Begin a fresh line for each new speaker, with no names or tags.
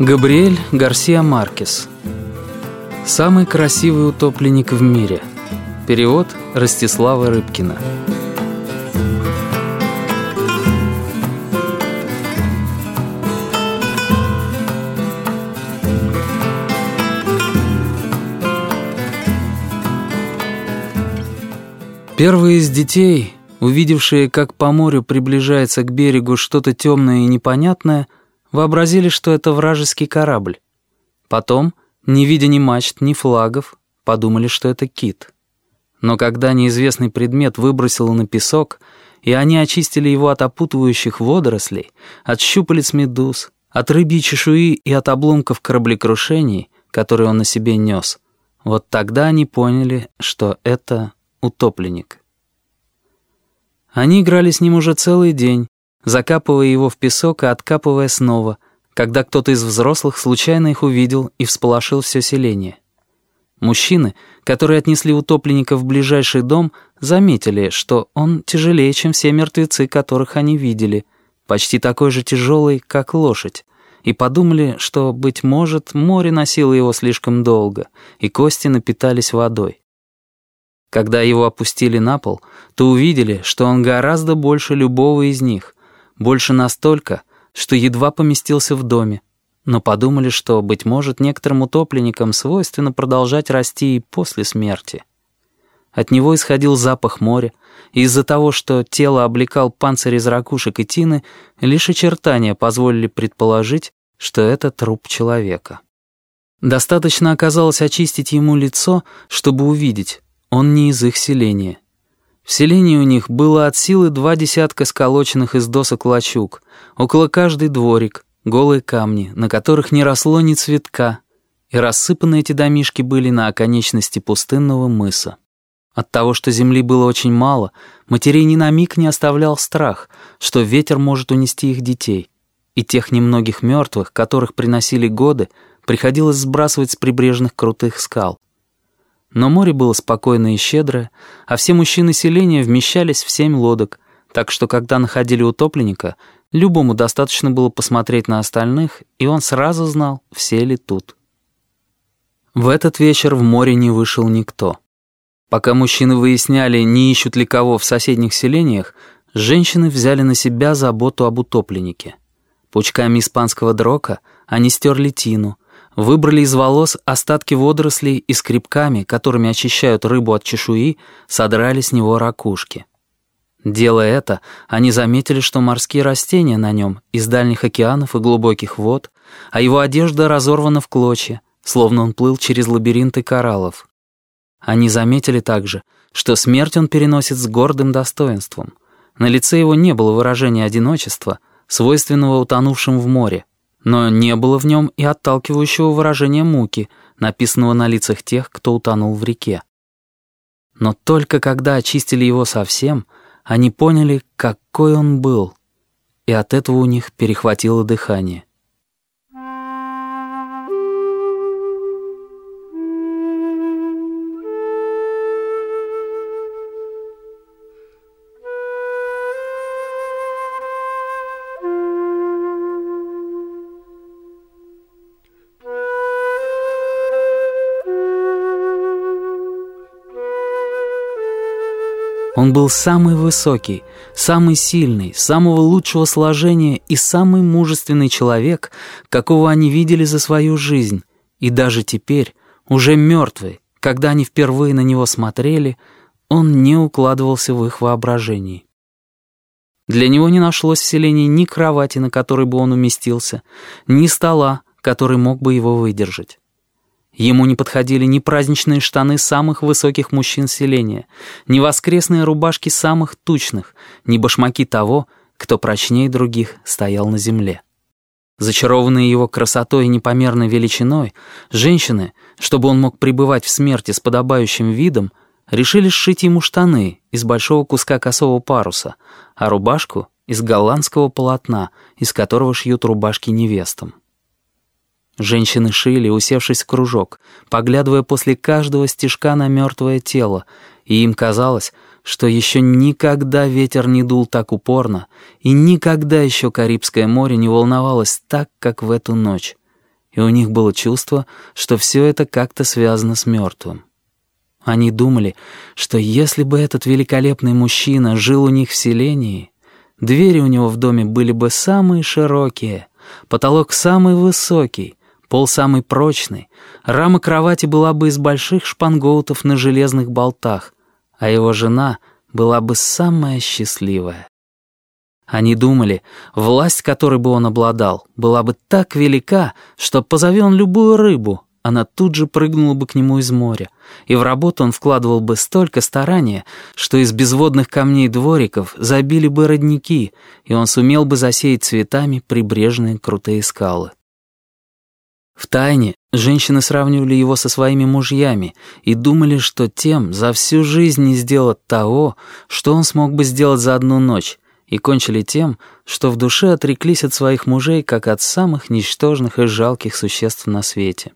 Габриэль Гарсия Маркес. Самый красивый утопленник в мире Перевод Ростислава Рыбкина. Первые из детей, увидевшие, как по морю приближается к берегу что-то темное и непонятное, вообразили, что это вражеский корабль. Потом, не видя ни мачт, ни флагов, подумали, что это кит. Но когда неизвестный предмет выбросил на песок, и они очистили его от опутывающих водорослей, от щупалец медуз, от рыбьей чешуи и от обломков кораблекрушений, которые он на себе нес, вот тогда они поняли, что это утопленник. Они играли с ним уже целый день, закапывая его в песок и откапывая снова, когда кто-то из взрослых случайно их увидел и всполошил все селение. Мужчины, которые отнесли утопленника в ближайший дом, заметили, что он тяжелее, чем все мертвецы, которых они видели, почти такой же тяжелый, как лошадь, и подумали, что, быть может, море носило его слишком долго, и кости напитались водой. Когда его опустили на пол, то увидели, что он гораздо больше любого из них, больше настолько, что едва поместился в доме, но подумали, что, быть может, некоторым утопленникам свойственно продолжать расти и после смерти. От него исходил запах моря, и из-за того, что тело облекал панцирь из ракушек и тины, лишь очертания позволили предположить, что это труп человека. Достаточно оказалось очистить ему лицо, чтобы увидеть, он не из их селения. В селении у них было от силы два десятка сколоченных из досок лачуг, около каждый дворик, голые камни, на которых не росло ни цветка, и рассыпаны эти домишки были на оконечности пустынного мыса. От того, что земли было очень мало, матерей ни на миг не оставлял страх, что ветер может унести их детей, и тех немногих мертвых, которых приносили годы, приходилось сбрасывать с прибрежных крутых скал. Но море было спокойное и щедрое, а все мужчины селения вмещались в семь лодок, так что когда находили утопленника, любому достаточно было посмотреть на остальных, и он сразу знал, все ли тут. В этот вечер в море не вышел никто. Пока мужчины выясняли, не ищут ли кого в соседних селениях, женщины взяли на себя заботу об утопленнике. Пучками испанского дрока они стерли тину, выбрали из волос остатки водорослей и скребками, которыми очищают рыбу от чешуи, содрали с него ракушки. Делая это, они заметили, что морские растения на нем из дальних океанов и глубоких вод, а его одежда разорвана в клочья, словно он плыл через лабиринты кораллов. Они заметили также, что смерть он переносит с гордым достоинством. На лице его не было выражения одиночества, свойственного утонувшим в море, но не было в нем и отталкивающего выражения муки, написанного на лицах тех, кто утонул в реке. Но только когда очистили его совсем, они поняли, какой он был, и от этого у них перехватило дыхание. Он был самый высокий, самый сильный, самого лучшего сложения и самый мужественный человек, какого они видели за свою жизнь. И даже теперь, уже мертвый, когда они впервые на него смотрели, он не укладывался в их воображении. Для него не нашлось в селении ни кровати, на которой бы он уместился, ни стола, который мог бы его выдержать. Ему не подходили ни праздничные штаны самых высоких мужчин селения, ни воскресные рубашки самых тучных, ни башмаки того, кто прочнее других стоял на земле. Зачарованные его красотой и непомерной величиной, женщины, чтобы он мог пребывать в смерти с подобающим видом, решили сшить ему штаны из большого куска косого паруса, а рубашку — из голландского полотна, из которого шьют рубашки невестам. Женщины шили, усевшись в кружок, поглядывая после каждого стежка на мертвое тело, и им казалось, что еще никогда ветер не дул так упорно, и никогда еще Карибское море не волновалось так, как в эту ночь. и у них было чувство, что все это как-то связано с мертвым. Они думали, что если бы этот великолепный мужчина жил у них в селении, двери у него в доме были бы самые широкие, потолок самый высокий, пол самый прочный, рама кровати была бы из больших шпангоутов на железных болтах, а его жена была бы самая счастливая. Они думали, власть, которой бы он обладал, была бы так велика, что позови он любую рыбу, она тут же прыгнула бы к нему из моря, и в работу он вкладывал бы столько старания, что из безводных камней двориков забили бы родники, и он сумел бы засеять цветами прибрежные крутые скалы. В тайне женщины сравнивали его со своими мужьями и думали, что тем за всю жизнь не сделать того, что он смог бы сделать за одну ночь, и кончили тем, что в душе отреклись от своих мужей, как от самых ничтожных и жалких существ на свете.